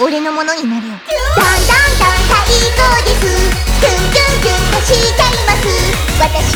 俺のものになるよ。どんどんどん最高です。キュンキュンキュンとしちゃいます。私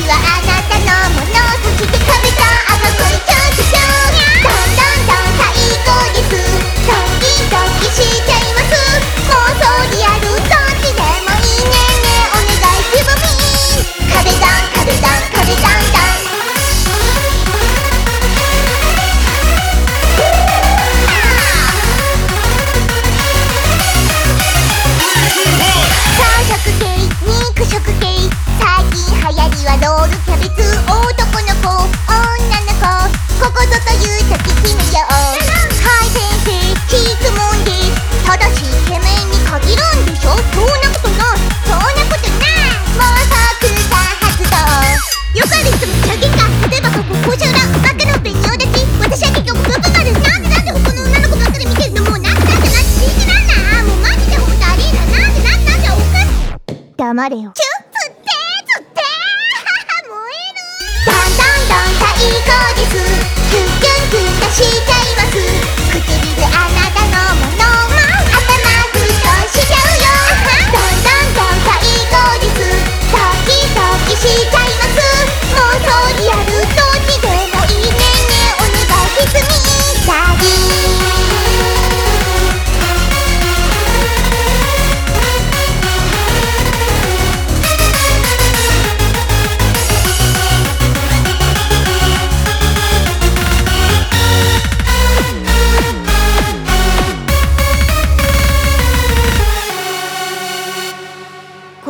黙れよ。チュップってつって燃える。どんどんどん最高です。キュンキュンキュン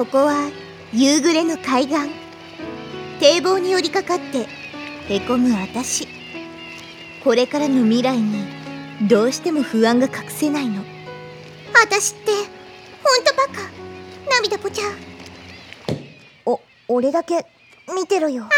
ここは夕暮れの海岸。堤防に寄りかかってへこむ私。これからの未来にどうしても不安が隠せないの。私ってほんとバカ。涙ぽちゃお俺だけ見てろよ